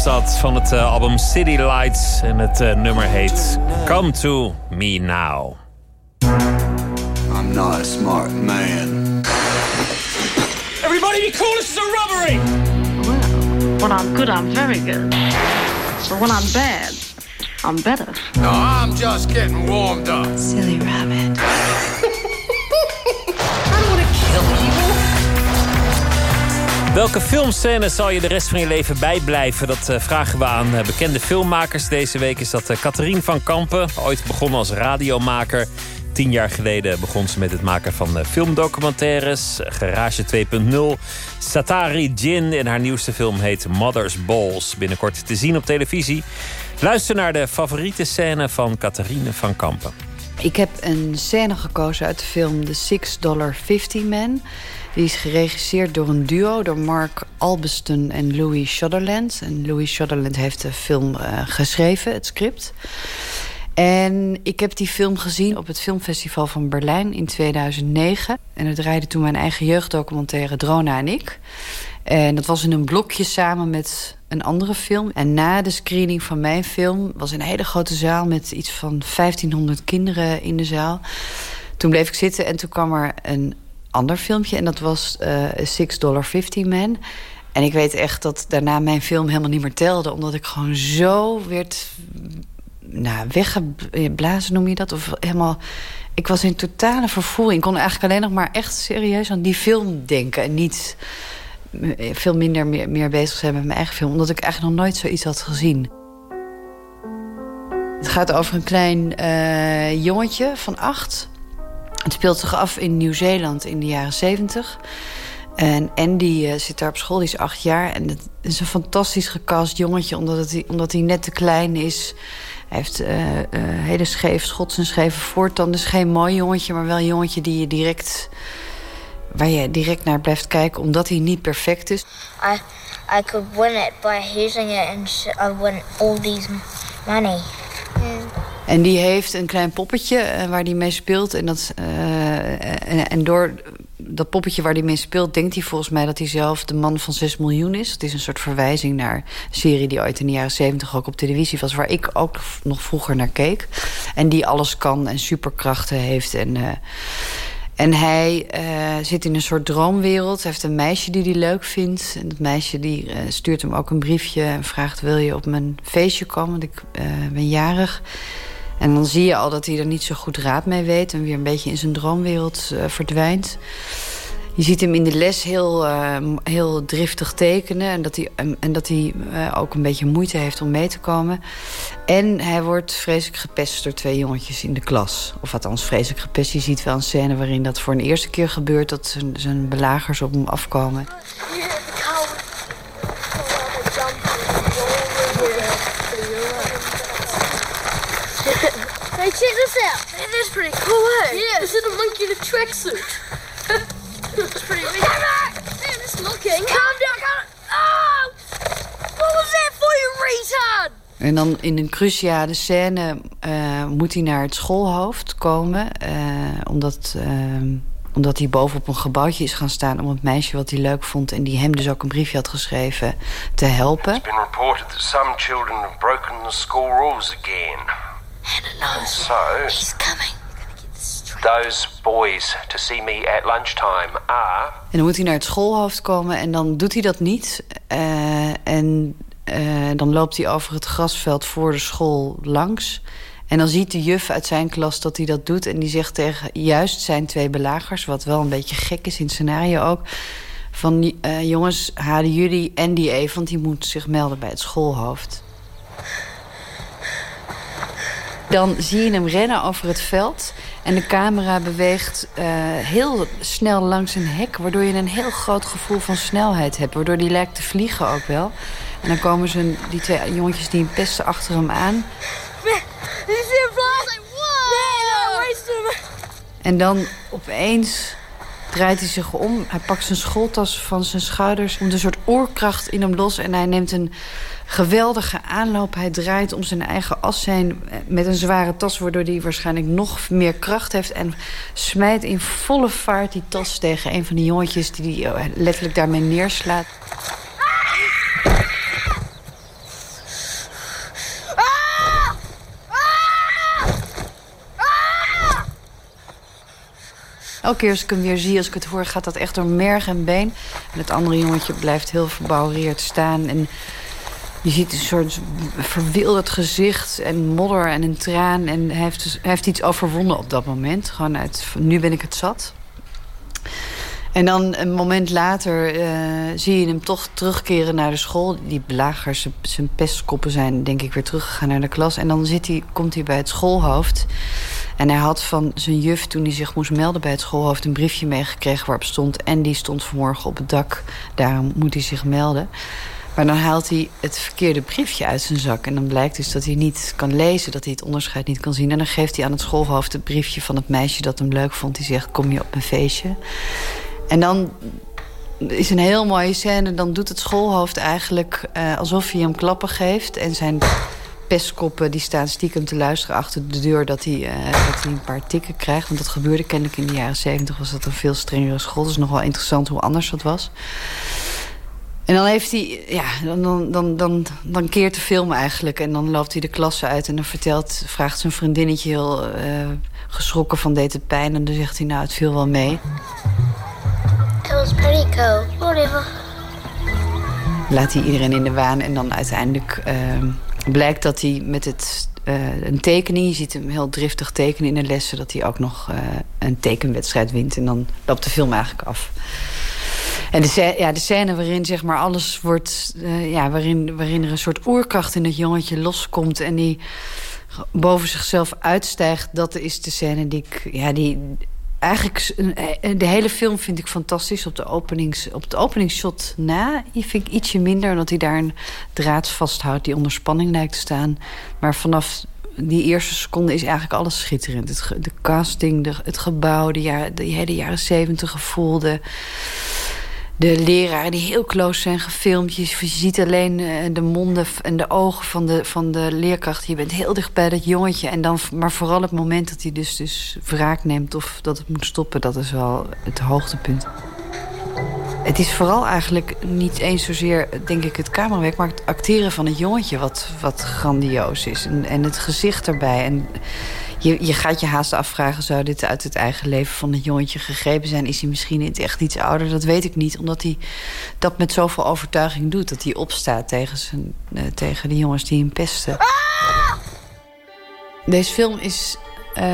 was dat van het eh, album City Lights. En het eh, nummer heet Come To Me Now. I'm not a smart man. Everybody be cool, this is a robbery! Well, when I'm good, I'm very good. But when I'm bad, I'm better. No, I'm just getting warmed up. Silly rabbit. Welke filmscène zal je de rest van je leven bijblijven? Dat eh, vragen we aan eh, bekende filmmakers. Deze week is dat uh, Catherine van Kampen. Ooit begonnen als radiomaker. Tien jaar geleden begon ze met het maken van filmdocumentaires. Garage 2.0. Satari Gin. En haar nieuwste film heet Mother's Balls. Binnenkort te zien op televisie. Luister naar de favoriete scène van Catherine van Kampen. Ik heb een scène gekozen uit de film The Six Dollar Fifty Man. Die is geregisseerd door een duo, door Mark Albeston en Louis Sutherland. En Louis Sutherland heeft de film uh, geschreven, het script. En ik heb die film gezien op het filmfestival van Berlijn in 2009. En het draaide toen mijn eigen jeugddocumentaire Drona en ik. En dat was in een blokje samen met een andere film. En na de screening van mijn film was een hele grote zaal... met iets van 1500 kinderen in de zaal. Toen bleef ik zitten en toen kwam er een ander filmpje. En dat was uh, Six Dollar Fifty Man. En ik weet echt dat daarna mijn film helemaal niet meer telde. Omdat ik gewoon zo werd nou, weggeblazen, noem je dat? Of helemaal... Ik was in totale vervoering. Ik kon eigenlijk alleen nog maar echt serieus aan die film denken. En niet veel minder meer, bezig zijn met mijn eigen film. Omdat ik eigenlijk nog nooit zoiets had gezien. Het gaat over een klein uh, jongetje van acht. Het speelt zich af in Nieuw-Zeeland in de jaren zeventig. En Andy uh, zit daar op school, die is acht jaar. En het is een fantastisch gecast jongetje, omdat, het, omdat hij net te klein is. Hij heeft uh, hele scheef schots en scheve voortanden. Dus geen mooi jongetje, maar wel een jongetje die je direct waar je direct naar blijft kijken, omdat hij niet perfect is. I, I could win it by using it and I win all these money. En die heeft een klein poppetje uh, waar hij mee speelt. En, dat, uh, en, en, door dat poppetje waar hij mee speelt... denkt hij volgens mij dat hij zelf de man van 6 miljoen is. Het is een soort verwijzing naar een serie die ooit in de jaren 70 ook op televisie was... waar ik ook nog vroeger naar keek. En die alles kan en superkrachten heeft en... Uh, en hij uh, zit in een soort droomwereld. Hij heeft een meisje die hij leuk vindt. En dat meisje die uh, stuurt hem ook een briefje en vraagt... wil je op mijn feestje komen, want ik uh, ben jarig. En dan zie je al dat hij er niet zo goed raad mee weet... en weer een beetje in zijn droomwereld verdwijnt. Je ziet hem in de les heel, uh, heel driftig tekenen. En dat hij, en dat hij uh, ook een beetje moeite heeft om mee te komen. En hij wordt vreselijk gepest door twee jongetjes in de klas. Of althans vreselijk gepest. Je ziet wel een scène waarin dat voor een eerste keer gebeurt... dat zijn, zijn belagers op hem afkomen. Hey, check this out. It is pretty cool, eh? Yeah, a monkey in a tracksuit. It's pretty weird. Man, it's looking. Calm down, calm Oh! What was that for, you retard? En dan in een cruciale scène uh, moet hij naar het schoolhoofd komen. Uh, omdat, uh, omdat hij boven op een gebouwtje is gaan staan... om het meisje wat hij leuk vond... en die hem dus ook een briefje had geschreven, te helpen. It's been reported that some children have broken the school rules again. And so... He's coming. Those boys to see me at lunchtime are... En dan moet hij naar het schoolhoofd komen en dan doet hij dat niet. Uh, en uh, dan loopt hij over het grasveld voor de school langs. En dan ziet de juf uit zijn klas dat hij dat doet. En die zegt tegen juist zijn twee belagers... wat wel een beetje gek is in het scenario ook... van uh, jongens, halen jullie Andy even... want die moet zich melden bij het schoolhoofd. Dan zie je hem rennen over het veld... En de camera beweegt uh, heel snel langs een hek... waardoor je een heel groot gevoel van snelheid hebt. Waardoor die lijkt te vliegen ook wel. En dan komen ze, die twee jongetjes die hem pesten achter hem aan. En dan opeens draait hij zich om. Hij pakt zijn schooltas van zijn schouders. Komt een soort oorkracht in hem los. En hij neemt een geweldige aanloop. Hij draait om zijn eigen as heen met een zware tas... waardoor hij waarschijnlijk nog meer kracht heeft... en smijt in volle vaart die tas tegen een van die jongetjes... die hij letterlijk daarmee neerslaat. Elke keer als ik hem weer zie, als ik het hoor... gaat dat echt door merg en been. En het andere jongetje blijft heel verbouwereerd staan. En je ziet een soort verwilderd gezicht en modder en een traan. En hij heeft, dus, heeft iets overwonnen op dat moment. Gewoon uit, nu ben ik het zat. En dan een moment later eh, zie je hem toch terugkeren naar de school. Die belagers, zijn- pestkoppen zijn denk ik weer teruggegaan naar de klas. En dan zit hij, komt hij bij het schoolhoofd. En hij had van zijn juf, toen hij zich moest melden bij het schoolhoofd... een briefje meegekregen waarop stond... en die stond vanmorgen op het dak, daarom moet hij zich melden. Maar dan haalt hij het verkeerde briefje uit zijn zak. En dan blijkt dus dat hij niet kan lezen, dat hij het onderscheid niet kan zien. En dan geeft hij aan het schoolhoofd het briefje van het meisje dat hem leuk vond. Die zegt, kom je op een feestje? En dan is een heel mooie scène. Dan doet het schoolhoofd eigenlijk eh, alsof hij hem klappen geeft. En zijn pestkoppen die staan stiekem te luisteren achter de deur... Dat hij, eh, dat hij een paar tikken krijgt. Want dat gebeurde kennelijk in de jaren zeventig. Was dat een veel strengere school. Dus nog wel interessant hoe anders dat was. En dan heeft hij, ja, dan, dan, dan, dan, keert de film eigenlijk. En dan loopt hij de klasse uit en dan vertelt, vraagt zijn vriendinnetje heel eh, geschrokken van deed het pijn. En dan zegt hij, nou, het viel wel mee. It was cool. Whatever. Laat hij iedereen in de waan. En dan uiteindelijk eh, blijkt dat hij met het, eh, een tekening... je ziet hem heel driftig tekenen in de lessen... dat hij ook nog eh, een tekenwedstrijd wint. En dan loopt de film eigenlijk af. En de, ja, de scène waarin zeg maar alles wordt... eh, ja, waarin, waarin er een soort oerkracht in het jongetje loskomt... en die boven zichzelf uitstijgt... dat is de scène die ik... Ja, die, eigenlijk een- eh, de hele film vind ik fantastisch. Op, de openings, op het openingsshot na vind ik ietsje minder... omdat hij daar een draad vasthoudt die onder spanning lijkt te staan. Maar vanaf die eerste seconde is eigenlijk alles schitterend. Het, de casting, de, het gebouw, de, jaren, de hele jaren zeventig gevoel... De, de leraren die heel close zijn gefilmd. Je, ziet alleen eh, de monden en de ogen van de, van de leerkracht. Je bent heel dicht bij dat jongetje. En dan, maar vooral het moment dat hij dus, dus wraak neemt... of dat het moet stoppen, dat is wel het hoogtepunt. Het is vooral eigenlijk niet eens zozeer, denk ik, het camerawerk... maar het acteren van het jongetje wat, wat grandioos is. En, en het gezicht erbij. En je, je gaat je haast afvragen... zou dit uit het eigen leven van het jongetje gegrepen zijn? Is hij misschien echt iets ouder? Dat weet ik niet, omdat hij dat met zoveel overtuiging doet. Dat hij opstaat tegen, zijn, eh, tegen de jongens die hem pesten. Deze film is, eh,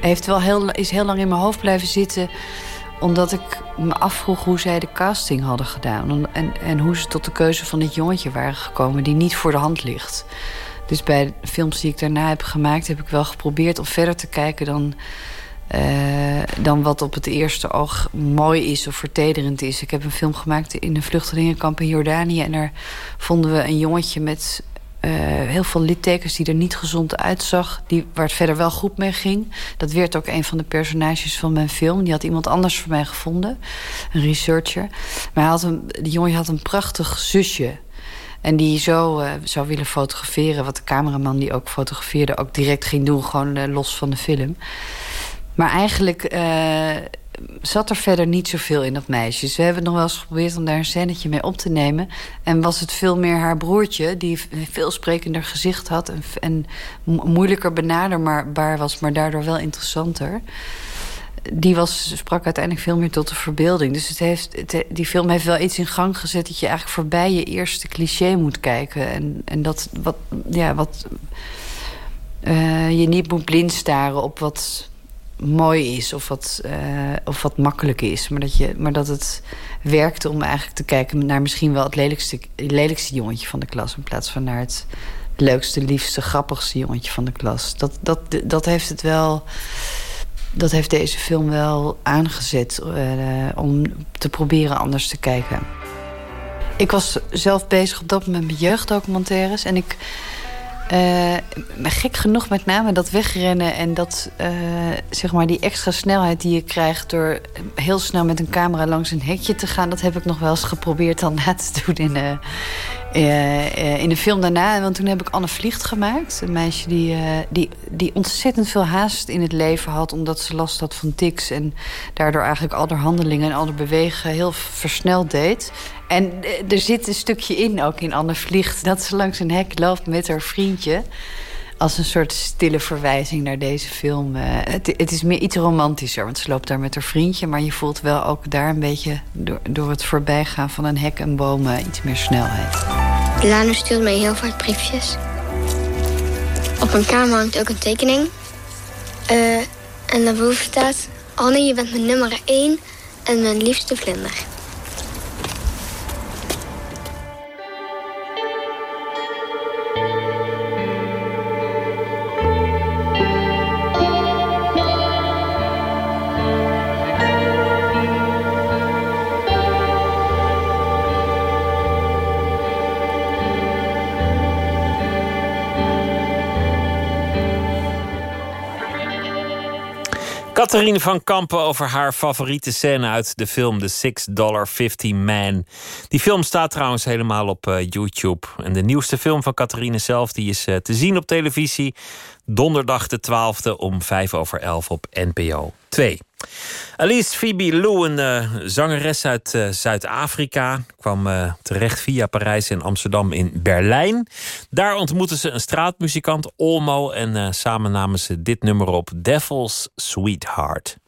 heeft wel heel, is heel lang in mijn hoofd blijven zitten omdat ik me afvroeg hoe zij de casting hadden gedaan. En, en hoe ze tot de keuze van dit jongetje waren gekomen... die niet voor de hand ligt. Dus bij de films die ik daarna heb gemaakt... heb ik wel geprobeerd om verder te kijken dan... eh, dan wat op het eerste oog mooi is of vertederend is. Ik heb een film gemaakt in een vluchtelingenkamp in Jordanië... en daar vonden we een jongetje met eh, heel veel littekens die er niet gezond uitzag. Die, waar het verder wel goed mee ging. Dat werd ook een van de personages van mijn film. Die had iemand anders voor mij gevonden. Een researcher. Maar hij had een, die jongen had een prachtig zusje. En die zo eh, zou willen fotograferen. Wat de cameraman die ook fotografeerde ook direct ging doen. Gewoon eh, los van de film. Maar eigenlijk eh, zat er verder niet zoveel in dat meisje. Dus we hebben nog wel eens geprobeerd om daar een scènetje mee op te nemen. En was het veel meer haar broertje, die een veel sprekender gezicht had... en, en mo- moeilijker benaderbaar was, maar daardoor wel interessanter... Die was, sprak uiteindelijk veel meer tot de verbeelding. Dus het heeft, die film heeft wel iets in gang gezet... dat je eigenlijk voorbij je eerste cliché moet kijken. En, en dat wat, ja, wat, eh, je niet moet blind staren op wat mooi is of wat, eh, of wat makkelijk is. Maar dat, je, maar dat het werkte om eigenlijk te kijken naar misschien wel het lelijkste, lelijkste jongetje van de klas... in plaats van naar het leukste, liefste, grappigste jongetje van de klas. Dat, dat, dat heeft het wel... Dat heeft deze film wel aangezet eh, om te proberen anders te kijken. Ik was zelf bezig op dat moment met jeugddocumentaires. En ik, eh, gek genoeg met name dat wegrennen en dat, eh, zeg maar die extra snelheid die je krijgt... door heel snel met een camera langs een hekje te gaan... dat heb ik nog wel eens geprobeerd dan na te doen in, in de film daarna. Want toen heb ik Anne Vliegt gemaakt. Een meisje die, eh, die, die ontzettend veel haast in het leven had... omdat ze last had van tics. En daardoor eigenlijk al haar handelingen en al haar bewegen heel versneld deed. En eh, er zit een stukje in, ook in Anne Vliegt... dat ze langs een hek loopt met haar vriendje als een soort stille verwijzing naar deze film. Eh, het, het is meer iets romantischer, want ze loopt daar met haar vriendje... maar je voelt wel ook daar een beetje door, door het voorbijgaan van een hek en bomen... iets meer snelheid. Lano stuurt mij heel vaak briefjes. Op mijn kamer hangt ook een tekening. Eh, en daarboven staat... Anne, je bent mijn nummer één en mijn liefste vlinder. Catherine van Kampen over haar favoriete scène uit de film The $6.50 Man. Die film staat trouwens helemaal op eh, YouTube. En de nieuwste film van Catherine zelf die is eh, te zien op televisie. Donderdag de 12e om 5 over 11 op NPO 2. Alice Phoebe Lou, een eh, zangeres uit eh, Zuid-Afrika, kwam eh, terecht via Parijs en Amsterdam in Berlijn. Daar ontmoetten ze een straatmuzikant, Olmo, en samen namen ze dit nummer op, Devil's Sweetheart.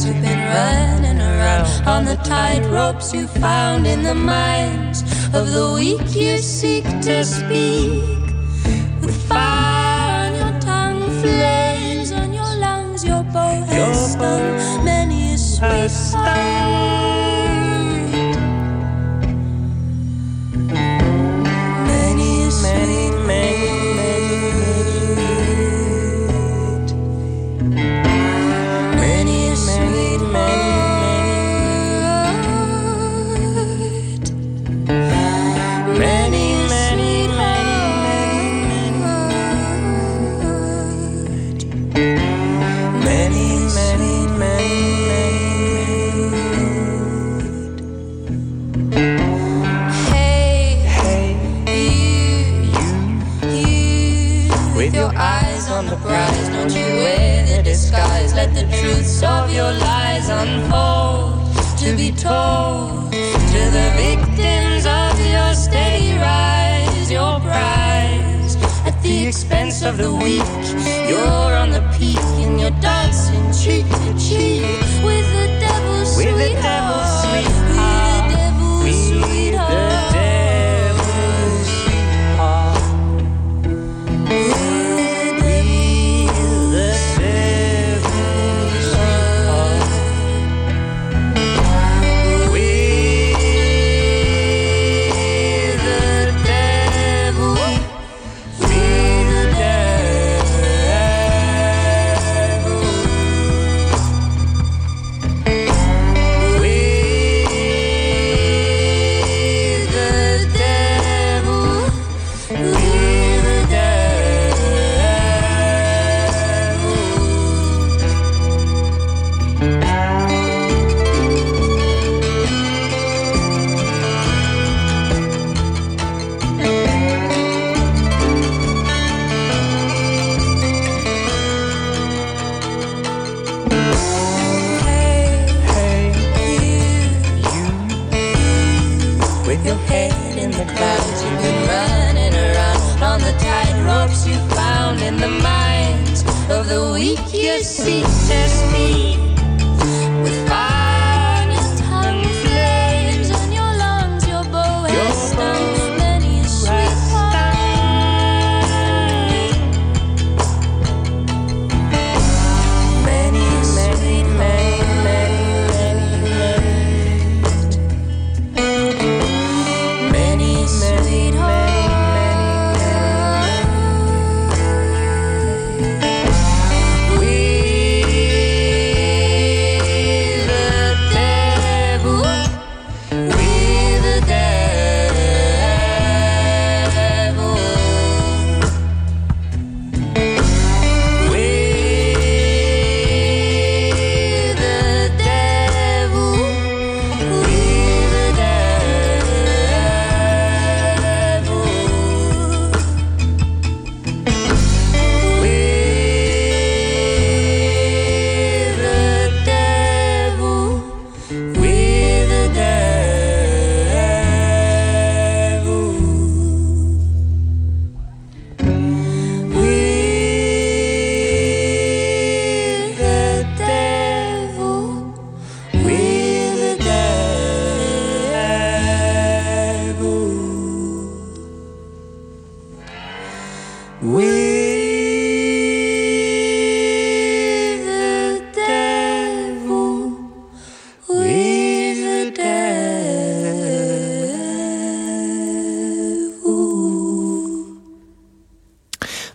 Clouds, you've been running around on the tight ropes you found in the minds of the weak. You seek to speak with fire on your tongue, flames on your lungs. Your bow has stung many a sweetheart. Many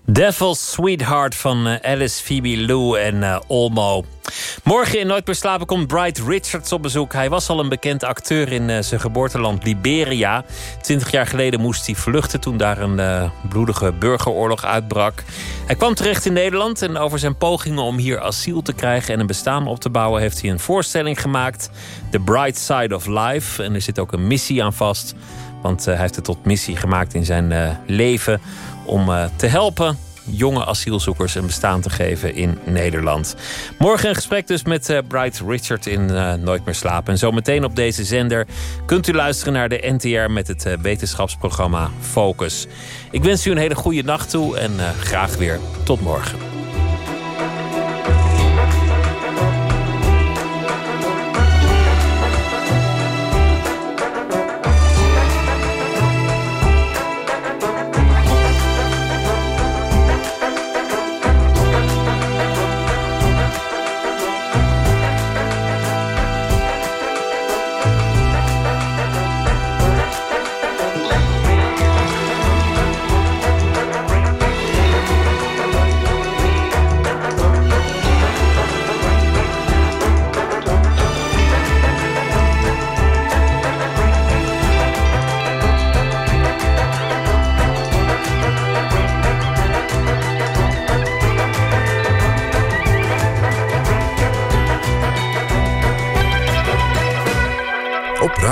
Devil's Sweetheart van eh, Alice, Phoebe Lou en eh, Olmo. Morgen in Nooit meer slapen komt Bright Richards op bezoek. Hij was al een bekend acteur in eh, zijn geboorteland Liberia. Twintig jaar geleden moest hij vluchten toen daar een bloedige burgeroorlog uitbrak. Hij kwam terecht in Nederland en over zijn pogingen om hier asiel te krijgen en een bestaan op te bouwen heeft hij een voorstelling gemaakt. The Bright Side of Life. En er zit ook een missie aan vast. Want hij heeft het tot missie gemaakt in zijn leven om eh, te helpen jonge asielzoekers een bestaan te geven in Nederland. Morgen een gesprek dus met eh, Bright Richard in eh, Nooit meer slapen. En zometeen op deze zender kunt u luisteren naar de NTR met het wetenschapsprogramma Focus. Ik wens u een hele goede nacht toe en graag weer tot morgen.